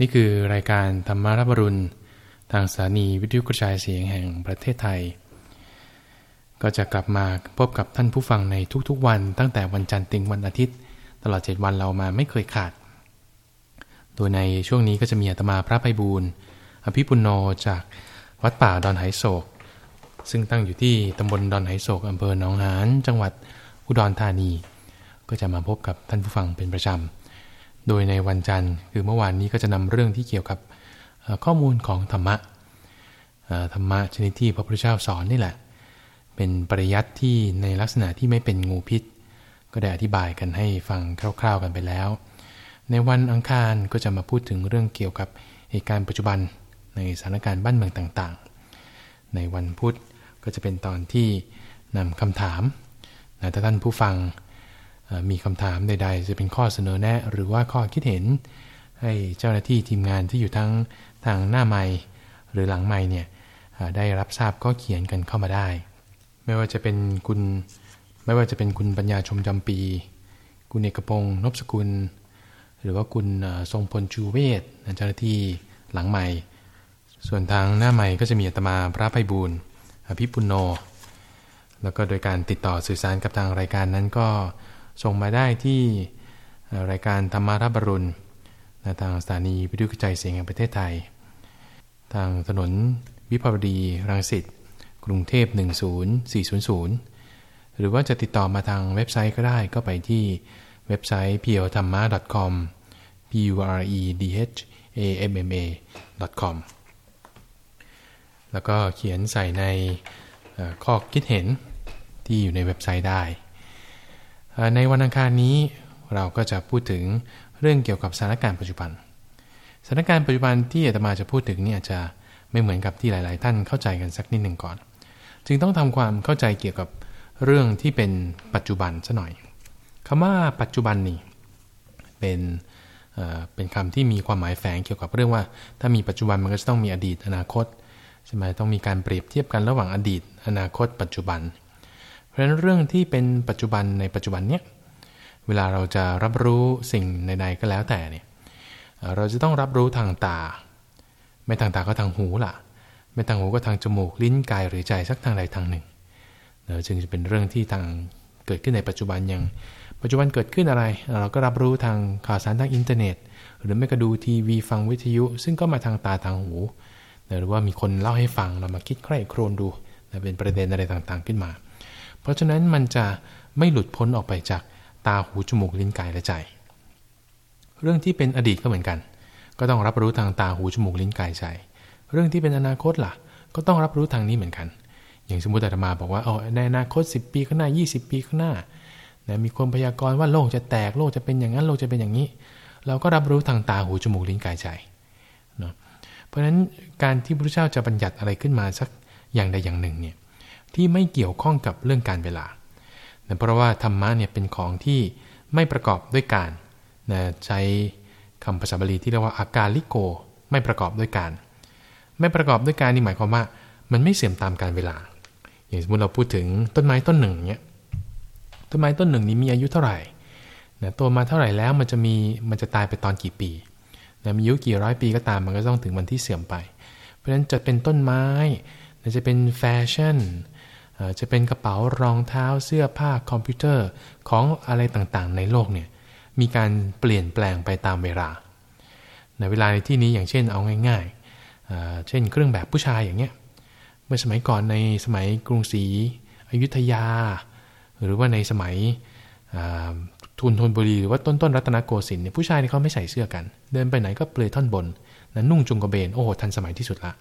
นี่คือรายการธรรมารับรุณ ทางสถานีวิทยุกระจายเสียงแห่งประเทศไทย ก็จะกลับมาพบกับท่านผู้ฟังในทุกๆ วันตั้งแต่วันจันทร์ถึงวันอาทิตย์ ตลอด 7 วันเรามาไม่เคยขาด โดยในช่วงนี้ก็จะมีอาตมาพระไพบูลอภิปุโนจากวัดป่าดอนไหโศก ซึ่งตั้งอยู่ที่ตำบลดอนไหโศกอำเภอหนองหานจังหวัดอุดรธานี ก็จะมาพบกับท่านผู้ฟังเป็นประจำ โดยในวันจันทร์ คือเมื่อวานนี้ก็จะนำเรื่องที่เกี่ยวกับข้อมูลของธรรมะธรรมะชนิดที่พระพุทธเจ้าสอนนี่แหละ เป็นปริยัติที่ในลักษณะที่ไม่เป็นงูพิษ ก็ได้อธิบายกันให้ฟังคร่าว ๆกันไปแล้ว ในวันอังคารก็จะมาพูดถึงเรื่องเกี่ยวกับเหตุการณ์ปัจจุบันในสถานการณ์บ้านเมืองต่างๆ ในวันพุธก็จะเป็นตอนที่นำคำถามนะถ้าท่านผู้ฟัง มีคำถามใด ๆ จะเป็นข้อเสนอแนะ หรือว่าข้อคิดเห็น ให้เจ้าหน้าที่ทีมงานที่อยู่ทั้งทางหน้าไม้หรือหลังไม้เนี่ยได้รับทราบก็เขียนกันเข้ามาได้ ไม่ว่าจะเป็นคุณไม่ว่าจะเป็นคุณปัญญาชมจำปี คุณเอกพงศ์นพสกุล หรือว่าคุณทรงพลชูเวศเจ้าหน้าที่หลังไม้ส่วนทางหน้าไม้ก็จะมีอาตมาพระไพบูลอภิปุโน แล้วก็โดยการติดต่อสื่อสารกับทางรายการนั้นก็ ส่งมาได้ที่รายการธรรมารับรุณทางสถานีวิทยุกระจายเสียงแห่งประเทศไทย ทางถนนวิภาวดีรังสิตกรุงเทพ 10400 หรือว่าจะติดต่อมาทางเว็บไซต์ก็ได้ก็ไปที่เว็บไซต์ p u r t h a m m a com p u r e d h a m m a com แล้วก็เขียนใส่ในข้อคิดเห็นที่อยู่ในเว็บไซต์ได้ ในวันอังคารนี้เราก็จะพูดถึงเรื่องเกี่ยวกับสถานการณ์ปัจจุบัน สถานการณ์ปัจจุบันที่อาตมาจะพูดถึงนี่อาจจะไม่เหมือนกับที่หลาย ๆ ท่านเข้าใจกันสักนิดหนึ่งก่อน จึงต้องทำความเข้าใจเกี่ยวกับเรื่องที่เป็นปัจจุบันซะหน่อยคำว่าปัจจุบันนี่เป็นเป็นคำที่มีความหมายแฝงเกี่ยวกับเรื่องว่า ถ้ามีปัจจุบันมันก็จะต้องมีอดีตอนาคตใช่ไหมต้องมีการเปรียบเทียบกันระหว่างอดีต อนาคต ปัจจุบัน ราะฉะนั้นเรื่องที่เป็นปัจจุบันในปัจจุบันเนี้ยเวลาเราจะรับรู้สิ่งใดๆก็แล้วแต่เนี่ยเราจะต้องรับรู้ทางตา ไม่ทางตาก็ทางหูล่ะ ไม่ทางหูก็ทางจมูกลิ้นกายหรือใจสักทางใดทางหนึ่งเจึงจะเป็นเรื่องที่ทางเกิดขึ้นในปัจจุบันอย่าง ปัจจุบันเกิดขึ้นอะไร เราก็รับรู้ทางข่าวสารทางอินเทอร์เน็ต หรือไม่ก็ดูทีวีฟังวิทยุ ซึ่งก็มาทางตาทางหูหรือว่ามีคนเล่าให้ฟังเรามาคิดใคร่ครวญดูเป็นประเด็นอะไรต่างๆขึ้นมา เพราะฉะนั้นมันจะไม่หลุดพ้นออกไปจากตาหูจมูกลิ้นกายและใจ เรื่องที่เป็นอดีตก็เหมือนกัน ก็ต้องรับรู้ทางตาหูจมูกลิ้นกายใจ เรื่องที่เป็นอนาคตล่ะ ก็ต้องรับรู้ทางนี้เหมือนกัน อย่างสมมติอาตมาบอกว่าออในอนาคต 10 ปีข้างหน้า 20 ปีข้างหน้านะมีคนพยากรณ์ว่าโลกจะแตกโลกจะเป็นอย่างนั้นโลกจะเป็นอย่างนี้ เราก็รับรู้ทางตาหูจมูกลิ้นกายใจเนาะเพราะฉะนั้นการที่พระเจ้าจะบัญญัติอะไรขึ้นมาสักอย่างใดอย่างหนึ่งเนี่ย ที่ไม่เกี่ยวข้องกับเรื่องการเวลานะเพราะว่าธรรมะเนี่ยเป็นของที่ไม่ประกอบด้วยการนะใช้คำภาษาบาลีที่เรียกว่าอากาลิโก ไม่ประกอบด้วยการ ไม่ประกอบด้วยการนี่หมายความว่า มันไม่เสื่อมตามการเวลา อย่างสมมติเราพูดถึงต้นไม้ต้นหนึ่งเนี่ยต้นไม้ต้นหนึ่งนี้มีอายุเท่าไหร่นะโตมาเท่าไหร่แล้วมันจะมีมันจะตายไปตอนกี่ปีนะมีอายุกี่ร้อยปีก็ตามมันก็ต้องถึงวันที่เสื่อมไป เพราะฉะนั้นจะเป็นต้นไม้จะเป็นแฟชั่น จะเป็นกระเป๋ารองเท้าเสื้อผ้าคอมพิวเตอร์ของอะไรต่างๆ ในโลกเนี่ยมีการเปลี่ยนแปลงไปตามเวลาในเวลาในที่นี้อย่างเช่นเอาง่ายๆ เช่นเครื่องแบบผู้ชายอย่างเงี้ยเมื่อสมัยก่อนในสมัยกรุงศรีอยุธยา หรือว่าในสมัยทุนทนบุรีหรือว่าต้นต้นรัตนโกสินทร์เนี่ยผู้ชายเขาไม่ใส่เสื้อกัน เดินไปไหนก็เปลือยท่อนบนนะนุ่งจุงกระเบนโอ้โหทันสมัยที่สุดละ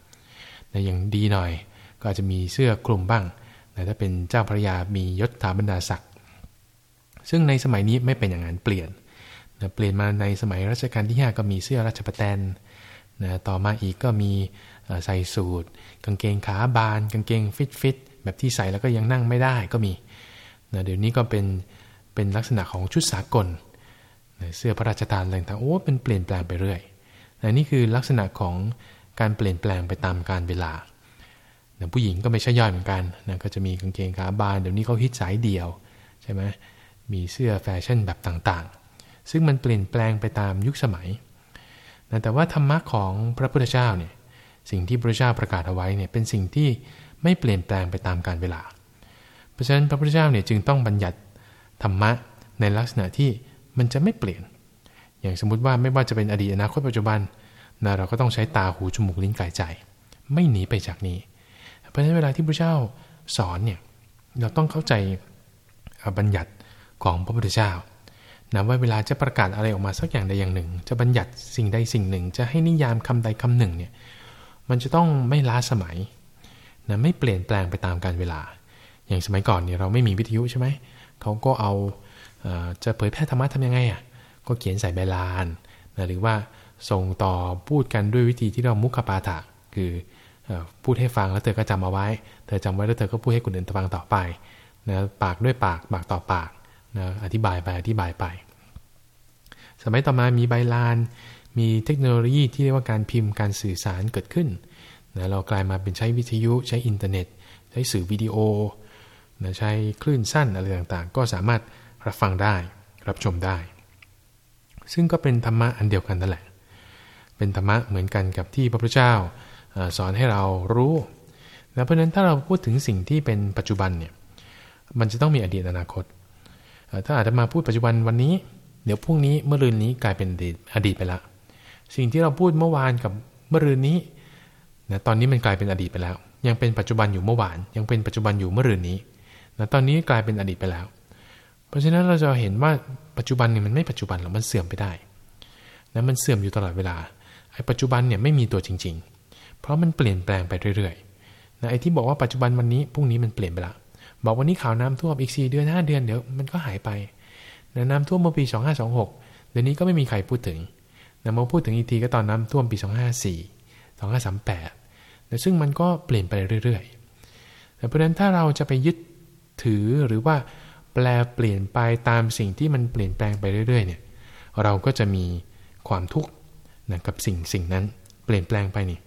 แต่อย่างดีหน่อย ก็อาจจะมีเสื้อคลุมบ้าง ถ้าเป็นเจ้าพระยามียศถาบรรดาศักดิ์ซึ่งในสมัยนี้ไม่เป็นอย่างนั้นเปลี่ยนนะเปลี่ยนมาในสมัยรัชกาลที่ 5 ก็มีเสื้อราชประแตนนะต่อมาอีกก็มีใส่สูทกางเกงขาบาน กางเกงฟิตฟิตแบบที่ใส่แล้วก็ยังนั่งไม่ได้ก็มีนะเดี๋ยวนี้ก็เป็นเป็นลักษณะของชุดสากลนะเสื้อพระราชทานอะไรต่างโอ้เป็นเปลี่ยนแปลงไปเรื่อยนะนี่คือลักษณะของการเปลี่ยนแปลงไปตามการเวลา นะผู้หญิงก็ไม่ใช่ย่อยเหมือนกันนะก็จะมีกางเกงขาบานเดี๋ยวนี้เขาฮิตสายเดี่ยวใช่ไหมมีเสื้อแฟชั่นแบบต่างๆ ซึ่งมันเปลี่ยนแปลงไปตามยุคสมัยนะแต่ว่าธรรมะของพระพุทธเจ้าเนี่ยสิ่งที่พระเจ้าประกาศเอาไว้เนี่ยเป็นสิ่งที่ไม่เปลี่ยนแปลงไปตามกาลเวลา เพราะฉะนั้นพระพุทธเจ้าเนี่ยจึงต้องบัญญัติธรรมะในลักษณะที่มันจะไม่เปลี่ยน อย่างสมมุติว่าไม่ว่าจะเป็นอดีตอนาคตปัจจุบันนะเราก็ต้องใช้ตาหูจมูกลิ้นกายใจ ไม่หนีไปจากนี้ ราะฉะนั้นเวลาที่พระเจ้าสอนเนี่ยเราต้องเข้าใจบัญญัติของพระพุทธเจ้านะว่าเวลาจะประกาศอะไรออกมาสักอย่างใดอย่างหนึ่ง จะบัญญัติสิ่งใดสิ่งหนึ่ง จะให้นิยามคำใดคำหนึ่งเนี่ยมันจะต้องไม่ล้าสมัยนะไม่เปลี่ยนแปลงไปตามกาลเวลา อย่างสมัยก่อนเนี่ยเราไม่มีวิทยุใช่ไหมเขาก็เอาจะเผยแพร่ธรรมะทำยังไงอะก็เขียนใส่ใบลานนะหรือว่าส่งต่อพูดกันด้วยวิธีที่เรามุขปาฐะคือ พูดให้ฟังแล้วเธอก็จำเอาไว้ เธอจำไว้แล้วเธอก็พูดให้คนอื่นฟังต่อไปนะปากด้วยปากปากต่อปากนะอธิบายไปอธิบายไป สมัยต่อมามีใบลาน มีเทคโนโลยีที่เรียกว่าการพิมพ์การสื่อสารเกิดขึ้นนะเรากลายมาเป็นใช้วิทยุใช้อินเทอร์เน็ต ใช้สื่อวิดีโอนะใช้คลื่นสั้นอะไรต่างๆ ก็สามารถรับฟังได้รับชมได้ ซึ่งก็เป็นธรรมะอันเดียวกันนั่นแหละ เป็นธรรมะเหมือนกันกับที่พระพุทธเจ้า สอนให้เรารู้นะเพราะฉะนั้นถ้าเราพูดถึงสิ่งที่เป็นปัจจุบันเนี่ยมันจะต้องมีอดีตอนาคต ถ้าอาจจะมาพูดปัจจุบันวันนี้ เดี๋ยวพรุ่งนี้เมื่อรืนนี้กลายเป็นอดีตอดีตไปละ สิ่งที่เราพูดเมื่อวานกับเมื่อรืนนี้นะตอนนี้มันกลายเป็นอดีตไปแล้ว ยังเป็นปัจจุบันอยู่เมื่อวาน ยังเป็นปัจจุบันอยู่เมื่อรืนนี้นะตอนนี้กลายเป็นอดีตไปแล้ว เพราะฉะนั้นเราจะเห็นว่าปัจจุบันเนี่ยมันไม่ปัจจุบันหรอกมันเสื่อมไปได้นะมันเสื่อมอยู่ตลอดเวลาไอ้ปัจจุบันเนี่ยไม่มีตัวจริง ๆ เพราะมันเปลี่ยนแปลงไปเรื่อยๆนะไอ้ที่บอกว่าปัจจุบันวันนี้พรุ่งนี้มันเปลี่ยนไปละ บอกวันนี้ข่าวน้ำท่วมอีก 4 เดือน 5 เดือนเดี๋ยวมันก็หายไปนะน้ำท่วมเมื่อปี 2526 เดี๋ยวนี้ก็ไม่มีใครพูดถึงนะมาพูดถึงอีกทีก็ตอนน้ำท่วมปี2554 2538นะซึ่งมันก็เปลี่ยนไปเรื่อยๆเพราะฉะนั้นถ้าเราจะไปยึดถือหรือว่าแปลเปลี่ยนไปตามสิ่งที่มันเปลี่ยนแปลงไปเรื่อยๆเนี่ยเราก็จะมีความทุกข์นะกับสิ่งสิ่งนั้นเปลี่ยนแปลงไปนี่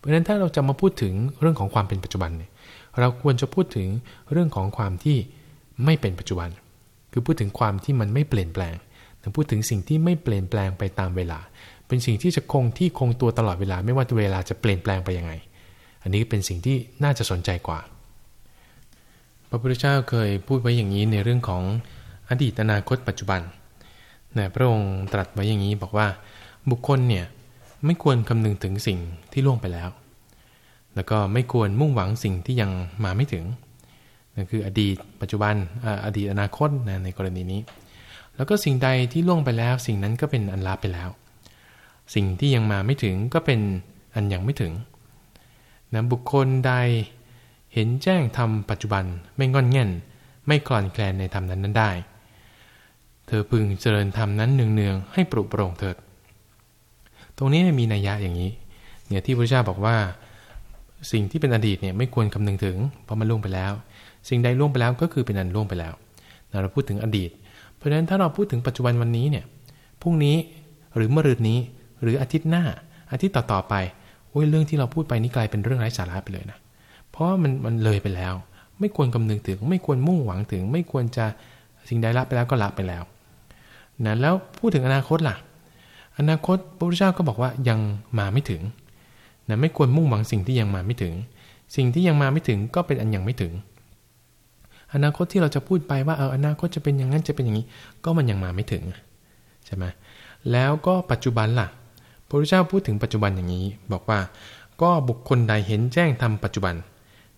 เพราะฉะนั้นถ้าเราจะมาพูดถึงเรื่องของความเป็นปัจจุบันเนี่ยเราควรจะพูดถึงเรื่องของความที่ไม่เป็นปัจจุบัน คือพูดถึงความที่มันไม่เปลี่ยนแปลงแต่พูดถึงสิ่งที่ไม่เปลี่ยนแปลงไปตามเวลา เป็นสิ่งที่จะคงที่คงตัวตลอดเวลา ไม่ว่าเวลาจะเปลี่ยนแปลงไปยังไง อันนี้เป็นสิ่งที่น่าจะสนใจกว่า พระพุทธเจ้าเคยพูดไว้อย่างนี้ในเรื่องของอดีตอนาคตปัจจุบันนะพระองค์ตรัสไว้อย่างนี้บอกว่าบุคคลเนี่ย ไม่ควรคำนึงถึงสิ่งที่ล่วงไปแล้ว แล้วก็ไม่ควรมุ่งหวังสิ่งที่ยังมาไม่ถึงนั่นคืออดีต ปัจจุบันอดีตอนาคตนะในกรณีนี้ แล้วก็สิ่งใดที่ล่วงไปแล้ว สิ่งนั้นก็เป็นอันลาไปแล้ว สิ่งที่ยังมาไม่ถึงก็เป็นอันยังไม่ถึงนะบุคคลใดเห็นแจ้งทำปัจจุบันไม่งอนเง่น ไม่กลอนแคลนในธรรมนั้นนั้นได้ เธอพึงเจริญธรรมนั้นเนืองๆให้ปรุโปร่งเถิด ตรงนี้มีนัยยะอย่างนี้เนี่ยที่พระเจ้าบอกว่า สิ่งที่เป็นอดีตเนี่ยไม่ควรคำนึงถึง เพราะมันล่วงไปแล้ว สิ่งใดล่วงไปแล้วก็คือเป็นอันล่วงไปแล้ว เราพูดถึงอดีต เพราะฉะนั้นถ้าเราพูดถึงปัจจุบันวันนี้เนี่ยพรุ่งนี้หรือเมื่อรืนนี้หรืออาทิตย์หน้า อาทิตย์ต่อๆไปโอ้ยเรื่องที่เราพูดไปนี่กลายเป็นเรื่องไร้สาระไปเลยนะเพราะมันมันเลยไปแล้ว ไม่ควรคำนึงถึง ไม่ควรมุ่งหวังถึง ไม่ควรจะสิ่งใดละไปแล้วก็ละไปแล้วนะแล้วพูดถึงอนาคตล่ะ อนาคตพระพุทธเจ้าก็บอกว่ายังมาไม่ถึงนะไม่ควรมุ่งหวังสิ่งที่ยังมาไม่ถึง สิ่งที่ยังมาไม่ถึงก็เป็นอันยังไม่ถึง อนาคตที่เราจะพูดไปว่าเอออนาคตจะเป็นอย่างนั้นจะเป็นอย่างนี้ ก็มันยังมาไม่ถึงใช่ไหมแล้วก็ปัจจุบันล่ะพระพุทธเจ้าพูดถึงปัจจุบันอย่างนี้ บอกว่าก็บุคคลใดเห็นแจ้งทำปัจจุบัน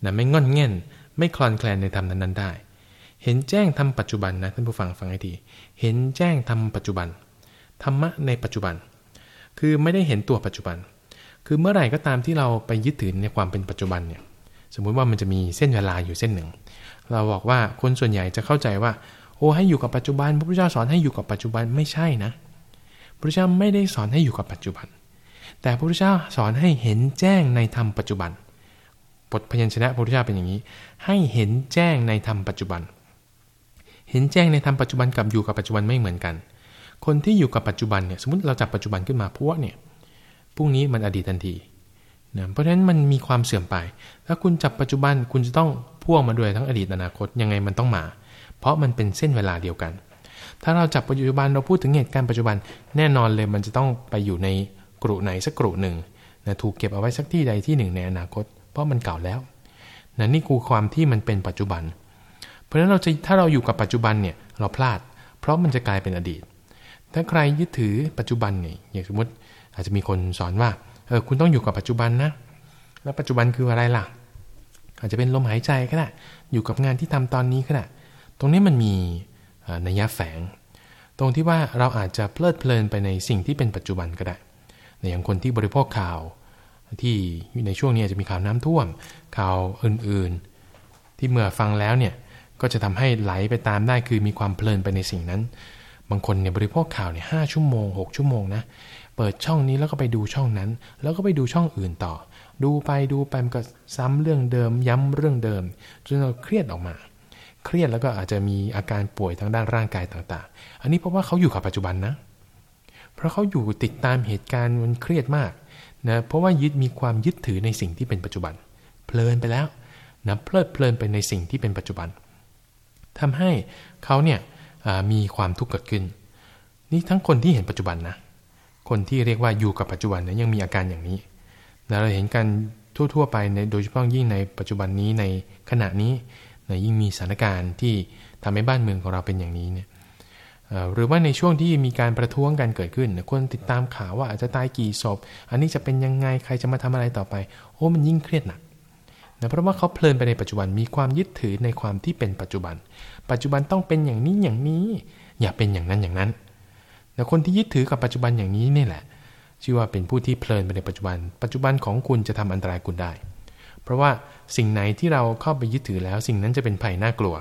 นะไม่งอนเง่นไม่คลอนแคลนในธรรมนั้นๆได้ เห็นแจ้งทำปัจจุบันนะท่านผู้ฟังฟังให้ดี เห็นแจ้งทำปัจจุบัน ธรรมะในปัจจุบัน คือไม่ได้เห็นตัวปัจจุบัน คือเมื่อไหร่ก็ตามที่เราไปยึดถือในความเป็นปัจจุบันเนี่ยสมมุติว่ามันจะมีเส้นเวลาอยู่เส้นหนึ่ง เราบอกว่าคนส่วนใหญ่จะเข้าใจว่า โอ้ให้อยู่กับปัจจุบัน พระพุทธเจ้าสอนให้อยู่กับปัจจุบันไม่ใช่นะพระพุทธเจ้าไม่ได้สอนให้อยู่กับปัจจุบัน แต่พระพุทธเจ้าสอนให้เห็นแจ้งในธรรมปัจจุบันบทพยัญชนะพระพุทธเจ้าเป็นอย่างนี้ ให้เห็นแจ้งในธรรมปัจจุบัน เห็นแจ้งในธรรมปัจจุบันกับอยู่กับปัจจุบันไม่เหมือนกัน คนที่อยู่กับปัจจุบันเนี่ยสมมติเราจับปัจจุบันขึ้นมาพวกเนี่ยพรุ่งนี้มันอดีตทันทีนะเพราะฉะนั้นมันมีความเสื่อมไป ถ้าคุณจับปัจจุบันคุณจะต้องพ่วงมาด้วยทั้งอดีตอนาคตยังไงมันต้องมา เพราะมันเป็นเส้นเวลาเดียวกัน ถ้าเราจับปัจจุบันเราพูดถึงเหตุการณ์ปัจจุบันแน่นอนเลยมันจะต้องไปอยู่ในกรุไหนสักกรุหนึ่งนะถูกเก็บเอาไว้สักที่ใดที่หนึ่งในอนาคต เพราะมันเก่าแล้วนะนี่คือความที่มันเป็นปัจจุบัน เพราะฉะนั้นเราจะถ้าเราอยู่กับปัจจุบันเนี่ยเราพลาด เพราะมันจะกลายเป็นอดีต ถ้าใครยึดถือปัจจุบันเนี่ยอย่างสมมติอาจจะมีคนสอนว่าเออคุณต้องอยู่กับปัจจุบันนะ แล้วปัจจุบันคืออะไรล่ะ อาจจะเป็นลมหายใจก็ได้อยู่กับงานที่ทำตอนนี้ก็ได้ตรงนี้มันมีนัยยะแฝง ตรงที่ว่าเราอาจจะเพลิดเพลินไปในสิ่งที่เป็นปัจจุบันก็ได้อย่างคนที่บริโภคข่าวที่ในช่วงนี้จะมีข่าวน้ำท่วม ข่าวอื่นๆ ที่เมื่อฟังแล้วเนี่ยก็จะทำให้ไหลไปตามได้คือมีความเพลินไปในสิ่งนั้น บางคนเนี่ยบริโภคข่าวเนี่ยหชั่วโมง 6 ชั่วโมงนะเปิดช่องนี้แล้วก็ไปดูช่องนั้น แล้วก็ไปดูช่องอื่นต่อ ดูไปดูไปมันก็ซ้ำเรื่องเดิม ย้ำเรื่องเดิมจนเราเครียดออกมา เครียดแล้วก็อาจจะมีอาการป่วยทางด้านร่างกายต่างๆ อันนี้เพราะว่าเขาอยู่กับปัจจุบันนะ เพราะเขาอยู่ติดตามเหตุการณ์มันเครียดมากนะเพราะว่ายึดมีความยึดถือในสิ่งที่เป็นปัจจุบัน เพลินไปแล้วนะเพลิดเพลินไปในสิ่งที่เป็นปัจจุบันทำให้เขาเนี่ย มีความทุกข์เกิดขึ้น นี่ทั้งคนที่เห็นปัจจุบันนะ คนที่เรียกว่าอยู่กับปัจจุบันเนี่ยยังมีอาการอย่างนี้นะเราเห็นกันทั่ว ๆ ไปในโดยเฉพาะยิ่งในปัจจุบันนี้ในขณะนี้นะยิ่งมีสถานการณ์ที่ทำให้บ้านเมืองของเราเป็นอย่างนี้เนี่ยหรือว่าในช่วงที่มีการประท้วงกันเกิดขึ้นคนติดตามข่าวว่าอาจจะตายกี่ศพ อันนี้จะเป็นยังไงใครจะมาทำอะไรต่อไป โอ้มันยิ่งเครียดหนักนะเพราะว่าเขาเพลินไปในปัจจุบันมีความยึดถือในความที่เป็นปัจจุบัน ปัจจุบันต้องเป็นอย่างนี้อย่างนี้ อย่าเป็นอย่างนั้นอย่างนั้นแต่คนที่ยึดถือกับปัจจุบันอย่างนี้นี่แหละ ชื่อว่าเป็นผู้ที่เพลินไปในปัจจุบัน ปัจจุบันของคุณจะทำอันตรายคุณได้ เพราะว่าสิ่งไหนที่เราเข้าไปยึดถือแล้ว สิ่งนั้นจะเป็นภัยน่ากลัว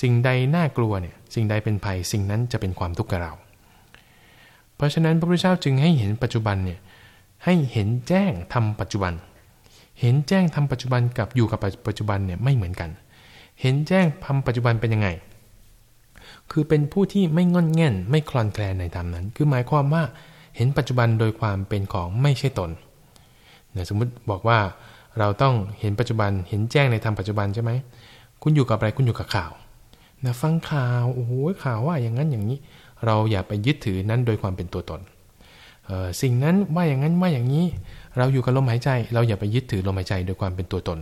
สิ่งใดน่ากลัวเนี่ยสิ่งใดเป็นภัยสิ่งนั้นจะเป็นความทุกข์กับเรา เพราะฉะนั้นพระพุทธเจ้าจึงให้เห็นปัจจุบันเนี่ยให้เห็นแจ้งทำปัจจุบัน เห็นแจ้งทำปัจจุบันกับอยู่กับปัจจุบันเนี่ยไม่เหมือนกัน เห็นแจ้งทำปัจจุบันเป็นยังไง คือเป็นผู้ที่ไม่งอนแง่น ไม่คลอนแคลนในธรรมนั้น คือหมายความว่าเห็นปัจจุบันโดยความเป็นของไม่ใช่ตนเนี่ยสมมุติบอกว่าเราต้องเห็นปัจจุบันเห็นแจ้งในธรรมปัจจุบันใช่ไหมคุณอยู่กับอะไรคุณอยู่กับข่าวนะฟังข่าวโอ้โหข่าวว่าอย่างนั้นอย่างนี้ เราอย่าไปยึดถือนั้นโดยความเป็นตัวตนสิ่งนั้นว่าอย่างนั้นว่าอย่างนี้ เราอยู่กับลมหายใจ เราอย่าไปยึดถือลมหายใจโดยความเป็นตัวตน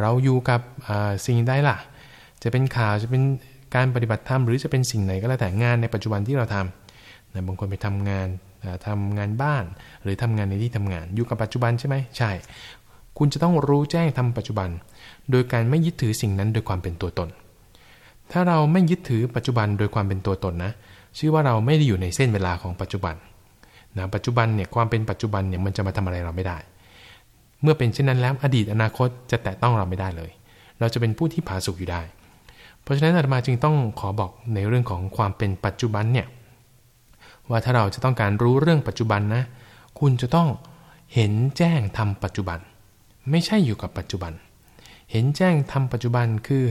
เราอยู่กับสิ่งใดล่ะ จะเป็นข่าวจะเป็นการปฏิบัติธรรมหรือจะเป็นสิ่งไหนก็แล้วแต่งานในปัจจุบันที่เราทำนะบางคนไปทำงานทำงานบ้าน หรือทำงานในที่ทำงาน อยู่กับปัจจุบันใช่ไหมใช่ คุณจะต้องรู้แจ้งทำปัจจุบัน โดยการไม่ยึดถือสิ่งนั้นโดยความเป็นตัวตน ถ้าเราไม่ยึดถือปัจจุบันโดยความเป็นตัวตนนะ ชื่อว่าเราไม่ได้อยู่ในเส้นเวลาของปัจจุบันนะปัจจุบันเนี่ยความเป็นปัจจุบันเนี่ยมันจะมาทำอะไรเราไม่ได้ เมื่อเป็นเช่นนั้นแล้วอดีตอนาคตจะแตะต้องเราไม่ได้เลย เราจะเป็นผู้ที่ผาสุกอยู่ได้ เพราะฉะนั้นอาตมาจึงต้องขอบอกในเรื่องของความเป็นปัจจุบันเนี่ยว่าถ้าเราจะต้องการรู้เรื่องปัจจุบันนะ คุณจะต้องเห็นแจ้งทำปัจจุบัน ไม่ใช่อยู่กับปัจจุบัน เห็นแจ้งทำปัจจุบันคือ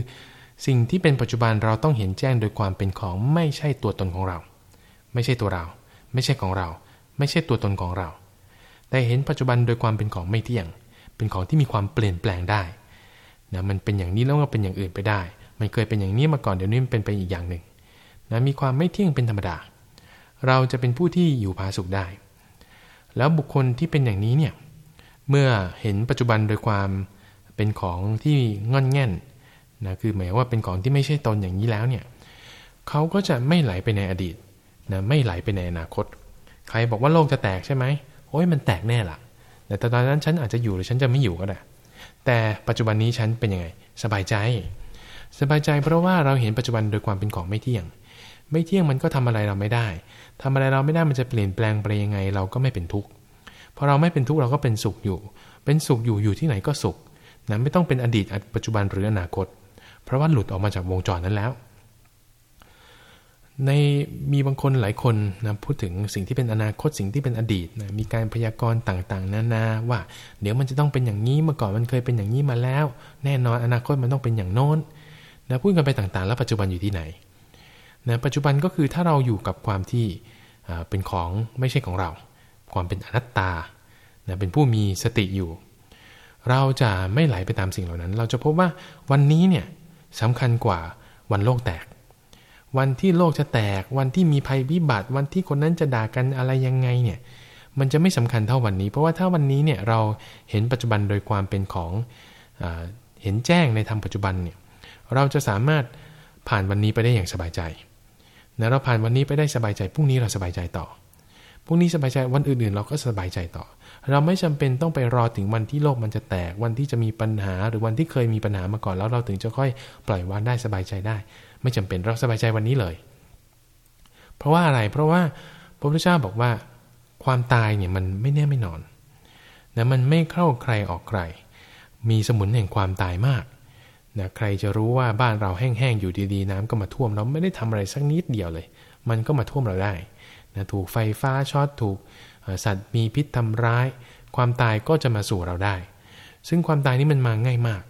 สิ่งที่เป็นปัจจุบันเราต้องเห็นแจ้งโดยความเป็นของไม่ใช่ตัวตนของเรา ไม่ใช่ตัวเรา ไม่ใช่ของเรา ไม่ใช่ตัวตนของเรา แต่เห็นปัจจุบันโดยความเป็นของไม่เที่ยง เป็นของที่มีความเปลี่ยนแปลงได้นะมันเป็นอย่างนี้แล้วก็เป็นอย่างอื่นไปได้ มันเคยเป็นอย่างนี้มาก่อนเดี๋ยวนี้มันเป็นไปอีกอย่างหนึ่งนะมีความไม่เที่ยงเป็นธรรมดา เราจะเป็นผู้ที่อยู่ผาสุขได้ แล้วบุคคลที่เป็นอย่างนี้เนี่ยเมื่อเห็นปัจจุบันโดยความเป็นของที่งอนแง่นนะคือหมายว่าเป็นของที่ไม่ใช่ตนอย่างนี้แล้วเนี่ยเขาก็จะไม่ไหลไปในอดีตนะไม่ไหลไปในอนาคต ใครบอกว่าโลกจะแตกใช่ไหมโอ้ยมันแตกแน่ละ แต่ตอนนั้นฉันอาจจะอยู่หรือฉันจะไม่อยู่ก็ได้ แต่ปัจจุบันนี้ฉันเป็นยังไง สบายใจ สบายใจเพราะว่าเราเห็นปัจจุบันโดยความเป็นของไม่เที่ยง ไม่เที่ยงมันก็ทำอะไรเราไม่ได้ทำอะไรเราไม่ได้มันจะเปลี่ยนแปลงไปยังไง เราก็ไม่เป็นทุกข์ พอเราไม่เป็นทุกข์เราก็เป็นสุขอยู่ เป็นสุขอยู่อยู่ที่ไหนก็สุขนะไม่ต้องเป็นอดีตปัจจุบันหรืออนาคต เพราะว่าหลุดออกมาจากวงจรนั้นแล้ว ในมีบางคนหลายคนนะพูดถึงสิ่งที่เป็นอนาคตสิ่งที่เป็นอดีตนะมีการพยากรณ์ต่างๆ นานาว่า เดี๋ยวมันจะต้องเป็นอย่างนี้เมื่อก่อนมันเคยเป็นอย่างนี้มาแล้ว แน่นอนอนาคตมันต้องเป็นอย่างโน้นนะพูดกันไปต่างๆ แล้วปัจจุบันอยู่ที่ไหนนะปัจจุบันก็คือถ้าเราอยู่กับความที่เป็นของไม่ใช่ของเรา ความเป็นอนัตตานะเป็นผู้มีสติอยู่ เราจะไม่ไหลไปตามสิ่งเหล่านั้น เราจะพบว่าวันนี้เนี่ยสำคัญกว่าวันโลกแตก วันที่โลกจะแตก วันที่มีภัยพิบัติ วันที่คนนั้นจะด่ากันอะไรยังไงเนี่ย มันจะไม่สำคัญเท่าวันนี้ เพราะว่าถ้าวันนี้เนี่ยเราเห็นปัจจุบันโดยความเป็นของอเห็นแจ้งในธรรมปัจจุบันเนี่ย เราจะสามารถผ่านวันนี้ไปได้อย่างสบายใจนะเราผ่านวันนี้ไปได้สบายใจ พรุ่งนี้เราสบายใจต่อ พรุ่งนี้สบายใจ วันอื่นๆ เราก็สบายใจต่อ เราไม่จำเป็นต้องไปรอถึงวันที่โลกมันจะแตก วันที่จะมีปัญหา หรือวันที่เคยมีปัญหามาก่อนแล้วเราถึงจะค่อยปล่อยวางได้สบายใจได้ ไม่จำเป็นเราสบายใจวันนี้เลย เพราะว่าอะไรเพราะว่าพระพุทธเจ้าบอกว่า ความตายเนี่ยมันไม่แน่ไม่นอนนะมันไม่เข้าใครออกใคร มีสมุนแห่งความตายมากนะใครจะรู้ว่าบ้านเราแห้งๆอยู่ดีๆ น้ำก็มาท่วมเราไม่ได้ทำอะไรสักนิดเดียวเลย มันก็มาท่วมเราได้นะถูกไฟฟ้าช็อตถูกสัตว์มีพิษทำร้าย ความตายก็จะมาสู่เราได้ ซึ่งความตายนี้มันมาง่ายมาก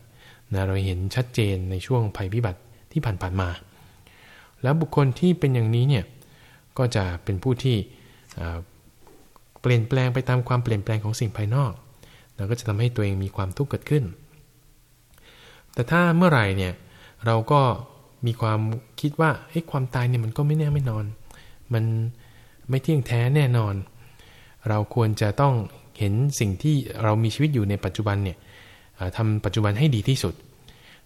นะเราเห็นชัดเจนในช่วงภัยพิบัติ ที่ผ่านๆมา แล้วบุคคลที่เป็นอย่างนี้เนี่ยก็จะเป็นผู้ที่เปลี่ยนแปลงไปตามความเปลี่ยนแปลงของสิ่งภายนอกแล้วก็จะทำให้ตัวเองมีความทุกข์เกิดขึ้น แต่ถ้าเมื่อไหร่เนี่ยเราก็มีความคิดว่าเอ้ความตายเนี่ยมันก็ไม่แน่ไม่นอน มันไม่เที่ยงแท้แน่นอน เราควรจะต้องเห็นสิ่งที่เรามีชีวิตอยู่ในปัจจุบันเนี่ยทำปัจจุบันให้ดีที่สุด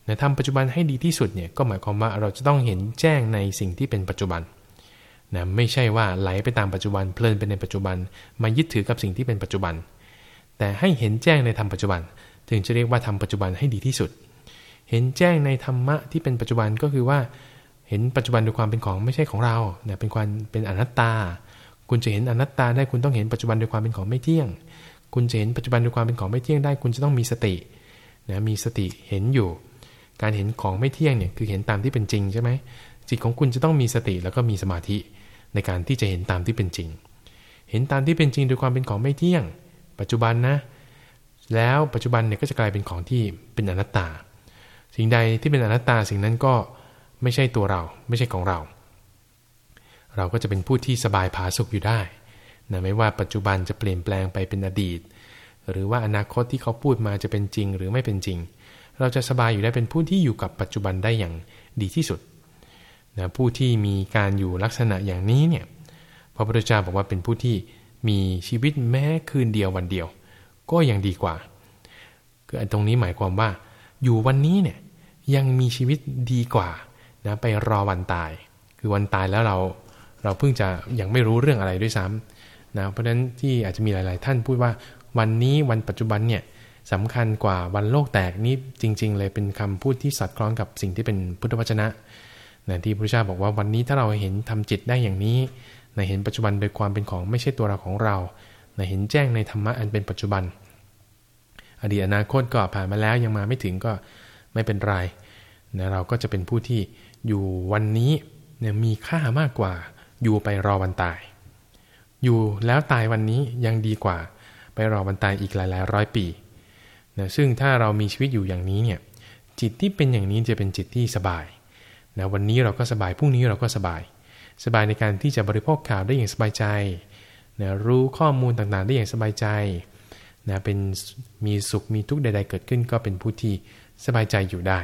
นะทำปัจจุบันให้ดีที่สุดเนี่ยก็หมายความว่าเราจะต้องเห็นแจ้งในสิ่งที่เป็นปัจจุบันนะไม่ใช่ว่าไหลไปตามปัจจุบันเพลินไปในปัจจุบัน มายึดถือกับสิ่งที่เป็นปัจจุบัน แต่ให้เห็นแจ้งในธรรมปัจจุบัน ถึงจะเรียกว่าทำปัจจุบันให้ดีที่สุด เห็นแจ้งในธรรมะที่เป็นปัจจุบันก็คือว่า เห็นปัจจุบันด้วยความเป็นของไม่ใช่ของเราเนี่ยเป็นความเป็นอนัตตา คุณจะเห็นอนัตตาได้คุณต้องเห็นปัจจุบันด้วยความเป็นของไม่เที่ยง คุณจะเห็นปัจจุบันด้วยความเป็นของไม่เที่ยงได้ คุณจะต้องมีสตินะมีสติเห็นอยู่ การเห็นของไม่เที่ยงเนี่ยคือเห็นตามที่เป็นจริงใช่ไหมจิตของคุณจะต้องมีสติแล้วก็มีสมาธิในการที่จะเห็นตามที่เป็นจริง เห็นตามที่เป็นจริงโดยความเป็นของไม่เที่ยง ปัจจุบันนะ แล้วปัจจุบันเนี่ยก็จะกลายเป็นของที่เป็นอนัตตา สิ่งใดที่เป็นอนัตตาสิ่งนั้นก็ไม่ใช่ตัวเรา ไม่ใช่ของเรา เราก็จะเป็นผู้ที่สบายผาสุขอยู่ได้นะไม่ว่าปัจจุบันจะเปลี่ยนแปลงไปเป็นอดีต หรือว่าอนาคตที่เขาพูดมาจะเป็นจริงหรือไม่เป็นจริง เราจะสบายอยู่ได้เป็นผู้ที่อยู่กับปัจจุบันได้อย่างดีที่สุดนะผู้ที่มีการอยู่ลักษณะอย่างนี้เนี่ยพระพุทธเจ้าบอกว่าเป็นผู้ที่มีชีวิตแม้คืนเดียววันเดียว ก็ยังดีกว่า คือตรงนี้หมายความว่า อยู่วันนี้เนี่ยยังมีชีวิตดีกว่านะไปรอวันตาย คือวันตายแล้วเราเราเพิ่งจะยังไม่รู้เรื่องอะไรด้วยซ้ำนะเพราะฉะนั้นที่อาจจะมีหลาย ๆ ท่านพูดว่าวันนี้วันปัจจุบันเนี่ย สำคัญกว่าวันโลกแตกนี้จริง ๆ เลยเป็นคำพูดที่สอดคล้องกับสิ่งที่เป็นพุทธวจนะนะที่พระเจ้าบอกว่าวันนี้ถ้าเราเห็นทำจิตได้อย่างนี้นะเห็นปัจจุบันโดยความเป็นของไม่ใช่ตัวเราของเรานะเห็นแจ้งในธรรมะอันเป็นปัจจุบัน อดีตอนาคตก็ผ่านมาแล้วยังมาไม่ถึงก็ไม่เป็นไรนะเราก็จะเป็นผู้ที่อยู่วันนี้เนี่ยมีค่ามากกว่า อยู่ไปรอวันตาย อยู่แล้วตายวันนี้ยังดีกว่า ไปรอวันตายอีกหลายๆร้อยปี นะซึ่งถ้าเรามีชีวิตอยู่อย่างนี้เนี่ยจิตที่เป็นอย่างนี้จะเป็นจิตที่สบายนะวันนี้เราก็สบายพรุ่งนี้เราก็สบาย สบายในการที่จะบริโภคข่าวได้อย่างสบายใจนะรู้ข้อมูลต่างๆได้อย่างสบายใจนะเป็นมีสุขมีทุกข์ใด ๆ เกิดขึ้น ก็เป็นผู้ที่สบายใจอยู่ได้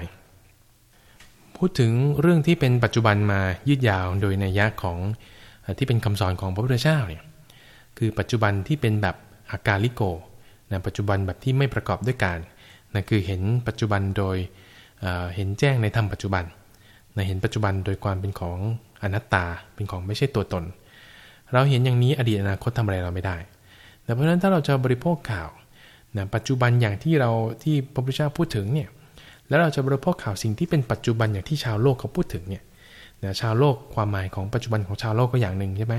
พูดถึงเรื่องที่เป็นปัจจุบันมายืดยาวโดยในยะของที่เป็นคำสอนของพระพุทธเจ้าเนี่ยคือปัจจุบันที่เป็นแบบอากาลิโก นะปัจจุบันแบบที่ไม่ประกอบด้วยการนะคือเห็นปัจจุบันโดยเห็นแจ้งในธรรมปัจจุบันนเห็นปัจจุบันโดยความเป็นของอนัตตาเป็นของไม่ใช่ตัวตน เราเห็นอย่างนี้อดีตอนาคตทำอะไรเราไม่ได้แต่เพราะฉะนั้นถ้าเราจะบริโภคข่าวนะปัจจุบันอย่างที่เราที่พระพุทธเจ้าพูดถึงเนี่ยแล้วเราจะบริโภคข่าวสิ่งที่เป็นปัจจุบันอย่างที่ชาวโลกเขาพูดถึงเนี่ยนะชาวโลกความหมายของปัจจุบันของชาวโลกก็อย่างหนึ่งใช่ไหม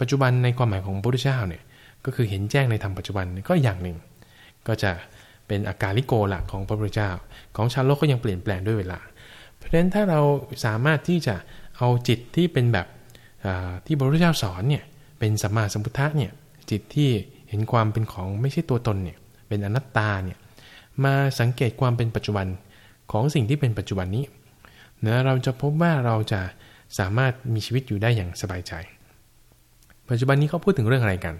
ปัจจุบันในความหมายของพระพุทธเจ้าเนี่ย ก็คือเห็นแจ้งในธรรมปัจจุบันก็อย่างหนึ่ง ก็จะเป็นอาการลิโกหลักของพระพุทธเจ้า ของชาวโลกก็ยังเปลี่ยนแปลงด้วยเวลา เพราะฉะนั้นถ้าเราสามารถที่จะเอาจิตที่เป็นแบบที่พระพุทธเจ้าสอนเนี่ยเป็นสัมมาสัมพุทธะเนี่ยจิตที่เห็นความเป็นของไม่ใช่ตัวตนเนี่ยเป็นอนัตตาเนี่ยมาสังเกตความเป็นปัจจุบันของสิ่งที่เป็นปัจจุบันนี้นะเราจะพบว่าเราจะสามารถมีชีวิตอยู่ได้อย่างสบายใจ ปัจจุบันนี้เขาพูดถึงเรื่องอะไรกัน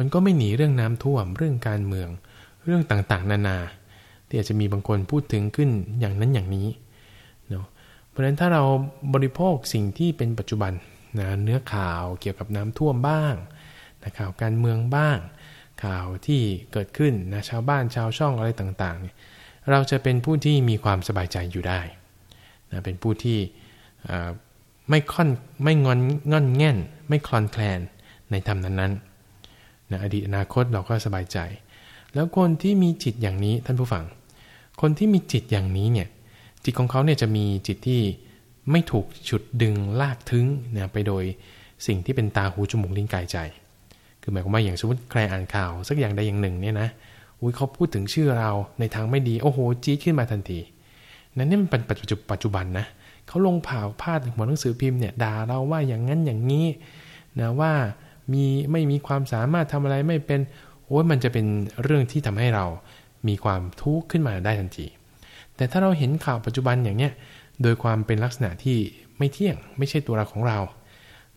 มันก็ไม่หนีเรื่องน้ำท่วม เรื่องการเมือง เรื่องต่างๆ นานา ที่อาจจะมีบางคนพูดถึงขึ้นอย่างนั้นอย่างนี้เนาะเพราะฉะนั้นถ้าเราบริโภคสิ่งที่เป็นปัจจุบันนะเนื้อข่าวเกี่ยวกับน้ำท่วมบ้างนะข่าวการเมืองบ้าง ข่าวที่เกิดขึ้นนะชาวบ้านชาวช่องอะไรต่างๆเนี่ยเราจะเป็นผู้ที่มีความสบายใจอยู่ได้นะเป็นผู้ที่ไม่ค่อนไม่งอนงอนแง่น ไม่คลอนแคลนในธรรมนั้นๆ นะอดีตอนาคตเราก็สบายใจ แล้วคนที่มีจิตอย่างนี้ท่านผู้ฟัง คนที่มีจิตอย่างนี้เนี่ยจิตของเขาเนี่ยจะมีจิตที่ไม่ถูกฉุดดึงลากทึ้งนะไปโดยสิ่งที่เป็นตาหูจมูกลิ้นกายใจ คือหมายความว่าอย่างสมมติใครอ่านข่าว สักอย่างใดอย่างหนึ่งเนี่ยนะอุ้ยเขาพูดถึงชื่อเราในทางไม่ดีโอ้โหจี๊ดขึ้นมาทันที นั่นนี่มันเป็นปัจจุบันนะเขาลงผ่าพาดหัวหนังสือพิมพ์เนี่ยด่าเราว่าอย่างนั้นอย่างนี้นะว่า มีไม่มีความสามารถทำอะไรไม่เป็นโอ้ยมันจะเป็นเรื่องที่ทำให้เรามีความทุกข์ขึ้นมาได้ทันที แต่ถ้าเราเห็นข่าวปัจจุบันอย่างเนี้ยโดยความเป็นลักษณะที่ไม่เที่ยง ไม่ใช่ตัวเราของเรา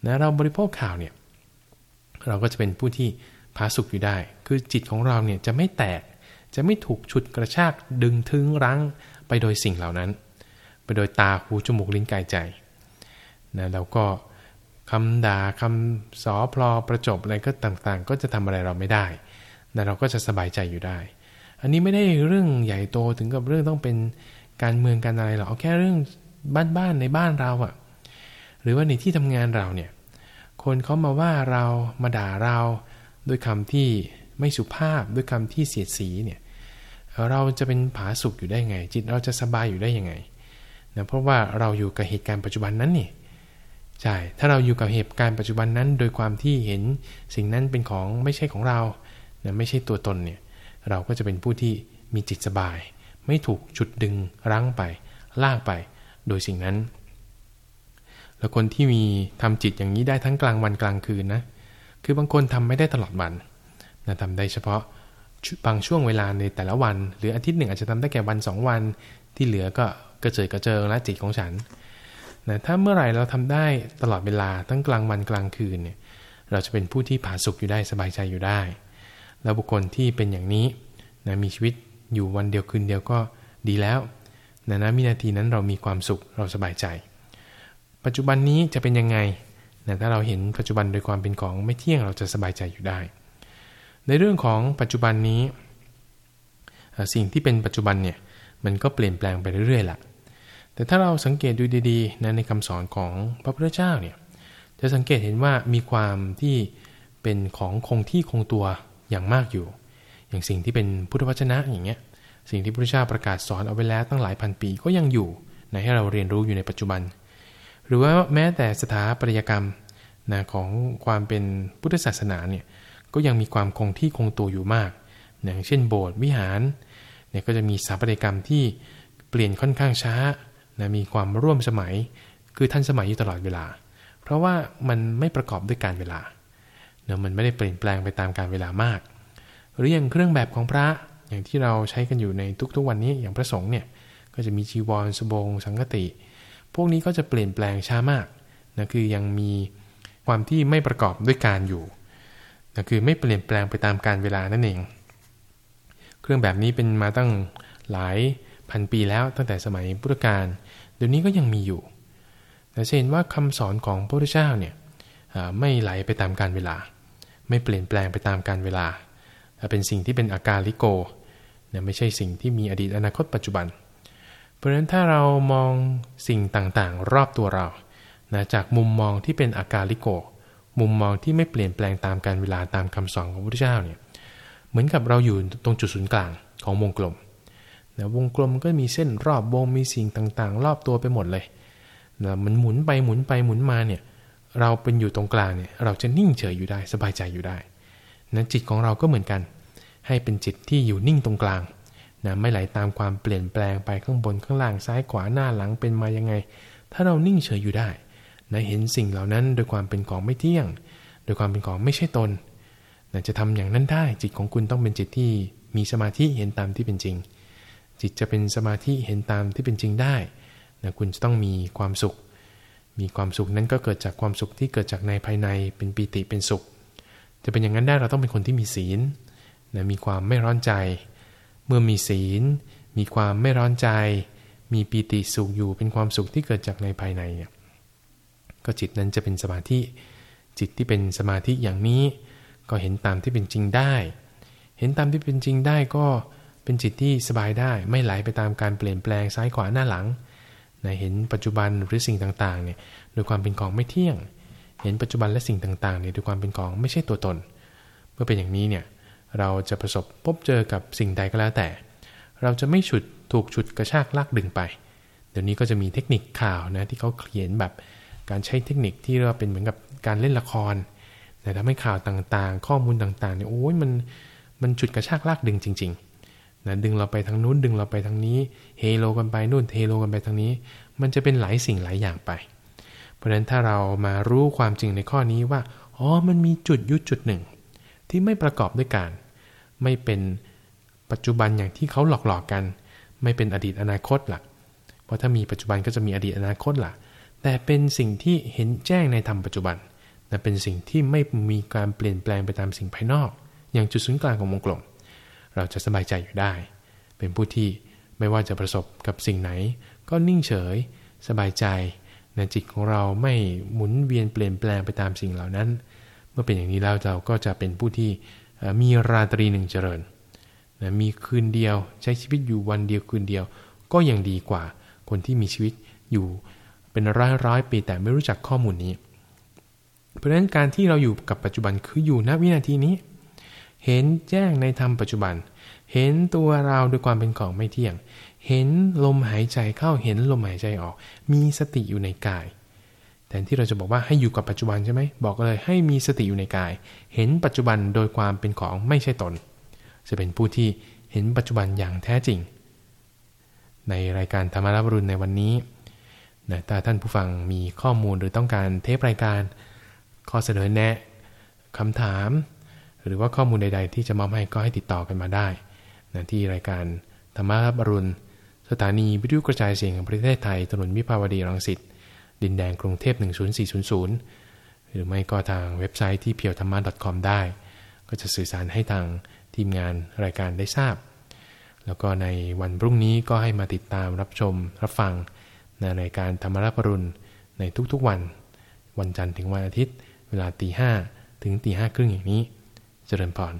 นะเราบริโภคข่าวเนี่ยเราก็จะเป็นผู้ที่พาสุขอยู่ได้ คือจิตของเราเนี่ยจะไม่แตก จะไม่ถูกฉุดกระชากดึงทึงรั้งไปโดยสิ่งเหล่านั้น ไปโดยตาหูจมูกลิ้นกายใจนะแล้วก็ คำด่าคำสอพลอประจบอะไรก็ต่างๆ ก็จะทำอะไรเราไม่ได้แต่เราก็จะสบายใจอยู่ได้ อันนี้ไม่ได้เรื่องใหญ่โตถึงกับเรื่องต้องเป็นการเมืองการอะไรหรอกเอาแค่เรื่องบ้านๆในบ้านเราอะหรือว่าในที่ทำงานเราเนี่ย คนเขามาว่าเรามาด่าเราด้วยคำที่ไม่สุภาพด้วยคำที่เสียดสีเนี่ยเราจะเป็นผาสุกอยู่ได้ไง จิตเราจะสบายอยู่ได้ยังไงนะเพราะว่าเราอยู่กับเหตุการณ์ปัจจุบันนั้นนี่ ใช่ ถ้าเราอยู่กับเหตุการณ์ปัจจุบันนั้น โดยความที่เห็นสิ่งนั้นเป็นของไม่ใช่ของเรานะไม่ใช่ตัวตนเนี่ย เราก็จะเป็นผู้ที่มีจิตสบาย ไม่ถูกจุดดึงรั้งไป ลากไป โดยสิ่งนั้น แล้วคนที่มีทำจิตอย่างนี้ได้ทั้งกลางวันกลางคืนนะ คือบางคนทำไม่ได้ตลอดวันนะทำได้เฉพาะบางช่วงเวลาในแต่ละวัน หรืออาทิตย์หนึ่งอาจจะทำได้แค่วันสองวัน ที่เหลือก็กระเจิดกระเจิงและจิตของฉัน นะถ้าเมื่อไหร่เราทำได้ตลอดเวลาทั้งกลางวันกลางคืนเนี่ยเราจะเป็นผู้ที่ผาสุกอยู่ได้สบายใจอยู่ได้ แล้วบุคคลที่เป็นอย่างนี้นะมีชีวิตอยู่วันเดียวคืนเดียวก็ดีแล้วนะนะวินาทีนั้นเรามีความสุขเราสบายใจ ปัจจุบันนี้จะเป็นยังไงนะถ้าเราเห็นปัจจุบันโดยความเป็นของไม่เที่ยงเราจะสบายใจอยู่ได้ ในเรื่องของปัจจุบันนี้ สิ่งที่เป็นปัจจุบันเนี่ยมันก็เปลี่ยนแปลงไปเรื่อยๆแหละ แต่ถ้าเราสังเกตดูดีๆนะในคำสอนของพระพุทธเจ้าเนี่ยจะสังเกตเห็นว่ามีความที่เป็นของคงที่คงตัวอย่างมากอยู่ อย่างสิ่งที่เป็นพุทธวจนะอย่างเงี้ยสิ่งที่พระพุทธเจ้าประกาศสอนเอาไว้แล้วตั้งหลายพันปีก็ยังอยู่ในให้เราเรียนรู้อยู่ในปัจจุบัน หรือว่าแม้แต่สถาปัตยกรรมนะของความเป็นพุทธศาสนาเนี่ยก็ยังมีความคงที่คงตัวอยู่มาก อย่างเช่นโบสถ์วิหารเนี่ยก็จะมีสถาปัตยกรรมที่เปลี่ยนค่อนข้างช้า นะมีความร่วมสมัย คือทันสมัยอยู่ตลอดเวลา เพราะว่ามันไม่ประกอบด้วยการเวลาเนะมันไม่ได้เปลี่ยนแปลงไปตามการเวลามาก หรืออย่างเครื่องแบบของพระอย่างที่เราใช้กันอยู่ในทุกๆวันนี้อย่างพระสงฆ์เนี่ยก็จะมีจีวรสบง สังกติ พวกนี้ก็จะเปลี่ยนแปลงช้ามากนะคือยังมีความที่ไม่ประกอบด้วยการอยู่นะคือไม่เปลี่ยนแปลงไปตามการเวลานั่นเอง เครื่องแบบนี้เป็นมาตั้งหลาย พันปีแล้วตั้งแต่สมัยพุทธกาลเดี๋ยวนี้ก็ยังมีอยู่ แต่เห็นว่าคำสอนของพระพุทธเจ้าเนี่ยไม่ไหลไปตามการเวลา ไม่เปลี่ยนแปลงไปตามการเวลา เป็นสิ่งที่เป็นอาการลิโกเนี่ยไม่ใช่สิ่งที่มีอดีตอนาคตปัจจุบัน เพราะฉะนั้นถ้าเรามองสิ่งต่างๆ รอบตัวเรานะจากมุมมองที่เป็นอาการลิโก มุมมองที่ไม่เปลี่ยนแปลงตามการเวลาตามคำสอนของพระพุทธเจ้าเนี่ยเหมือนกับเราอยู่ตรงจุดศูนย์กลางของวงกลม นะวงกลมก็มีเส้นรอบวงมีสิ่งต่างๆ รอบตัวไปหมดเลยนะมันหมุนไปหมุนไปหมุนมาเนี่ยเราเป็นอยู่ตรงกลางเนี่ยเราจะนิ่งเฉยอยู่ได้สบายใจอยู่ได้นะจิตของเราก็เหมือนกัน ให้เป็นจิตที่อยู่นิ่งตรงกลางนะไม่ไหลาตามความเปลี่ยนแปลงไปข้างบนข้างล่างซ้ายขวาหน้าหลังเป็นมายังไง ถ้าเรานิ่งเฉยอยู่ได้นะเห็นสิ่งเหล่านั้นโดยความเป็นของไม่เที่ยง โดยความเป็นของไม่ใช่ตนนะจะทำอย่างนั้นได้จิตของคุณต้องเป็นจิตที่มีสมาธิเห็นตามที่เป็นจริง จิตจะเป็นสมาธิเห็นตามที่เป็นจริงได้นะคุณจะต้องมีความสุข มีความสุขนั้นก็เกิดจากความสุขที่เกิดจากในภายในเป็นปีติเป็นสุข จะเป็นอย่างนั้นได้เราต้องเป็นคนที่มีศีลนะมีความไม่ร้อนใจ เมื่อมีศีล มีความไม่ร้อนใจ มีปีติสุขอยู่เป็นความสุขที่เกิดจากในภายในเนี่ยก็จิตนั้นจะเป็นสมาธิจิตที่เป็นสมาธิอย่างนี้ ก็เห็นตามที่เป็นจริงได้ เห็นตามที่เป็นจริงได้ก็ เป็นจิตที่สบายได้ไม่ไหลไปตามการเปลี่ยนแปลงซ้ายขวาหน้าหลังนะเห็นปัจจุบันหรือสิ่งต่างๆเนี่ยโดยความเป็นของไม่เที่ยง เห็นปัจจุบันและสิ่งต่างๆเนี่ยด้วยความเป็นของไม่ใช่ตัวตน เมื่อเป็นอย่างนี้เนี่ยเราจะประสบพบเจอกับสิ่งใดก็แล้วแต่ เราจะไม่ฉุดถูกฉุดกระชากลากดึงไป เดี๋ยวนี้ก็จะมีเทคนิคข่าวนะที่เขาเขียนแบบการใช้เทคนิคที่เรียกว่าเป็นเหมือนกับการเล่นละครแต่ทำให้ข่าวต่างๆ ข้อมูลต่างๆเนี่ยโอ้ยมันมันจุดกระชากลากดึงจริง ๆ นะดึงเราไปทางนู้นดึงเราไปทางนี้เฮโลกันไปนู่นเฮโลกันไปทางนี้ มันจะเป็นหลายสิ่งหลายอย่างไป เพราะฉะนั้นถ้าเรามารู้ความจริงในข้อนี้ว่าอ๋อมันมีจุดยุดจุดหนึ่ง ที่ไม่ประกอบด้วยการ ไม่เป็นปัจจุบันอย่างที่เขาหลอกๆกกัน ไม่เป็นอดีตอนาคตหลักเพราะถ้ามีปัจจุบันก็จะมีอดีตอนาคตล่ะ แต่เป็นสิ่งที่เห็นแจ้งในธรรมปัจจุบันแต่เป็นสิ่งที่ไม่มีการเปลี่ยนแปลงไปตามสิ่งภายนอก อย่างจุดศูนย์กลางของวงกลม เราจะสบายใจอยู่ได้ เป็นผู้ที่ไม่ว่าจะประสบกับสิ่งไหน ก็นิ่งเฉย สบายใจในจิตของเราไม่หมุนเวียนเปลี่ยนแปลงไปตามสิ่งเหล่านั้น เมื่อเป็นอย่างนี้แล้วเราก็จะเป็นผู้ที่มีราตรีหนึ่งเจริญนะมีคืนเดียวใช้ชีวิตอยู่วันเดียวคืนเดียว ก็ยังดีกว่าคนที่มีชีวิตอยู่เป็นร้อยร้อยปีแต่ไม่รู้จักข้อมูลนี้ เพราะฉะนั้นการที่เราอยู่กับปัจจุบันคืออยู่ณวินาทีนี้ เห็นแจ้งในธรรมปัจจุบัน เห็นตัวเราด้วยความเป็นของไม่เที่ยง เห็นลมหายใจเข้าเห็นลมหายใจออก มีสติอยู่ในกายแทนที่เราจะบอกว่าให้อยู่กับปัจจุบันใช่ไหมบอกเลยให้มีสติอยู่ในกาย เห็นปัจจุบันโดยความเป็นของไม่ใช่ตน จะเป็นผู้ที่เห็นปัจจุบันอย่างแท้จริง ในรายการธรรมรับรุณในวันนี้นะถ้าท่านผู้ฟังมีข้อมูลหรือต้องการเทปรายการ ข้อเสนอแนะคำถาม หรือว่าข้อมูลใด ๆ ที่จะมอบให้ก็ให้ติดต่อกันมาได้นะที่รายการธรรมรับรุณ สถานีวิทยุกระจายเสียงแห่งประเทศไทย ถนนมิภาวดีรังสิต ดินแดงกรุงเทพ10400 หรือไม่ก็ทางเว็บไซต์ที่เพียวธรรมะ .com ได้ ก็จะสื่อสารให้ทางทีมงานรายการได้ทราบ แล้วก็ในวันพรุ่งนี้ก็ให้มาติดตามรับชมรับฟังในการธรรมรับรุณในทุกๆวัน วันจันทร์ถึงวันอาทิตย์ เวลาตีห้าถึงตีห้าครึ่งอย่างนี้ เจริญพร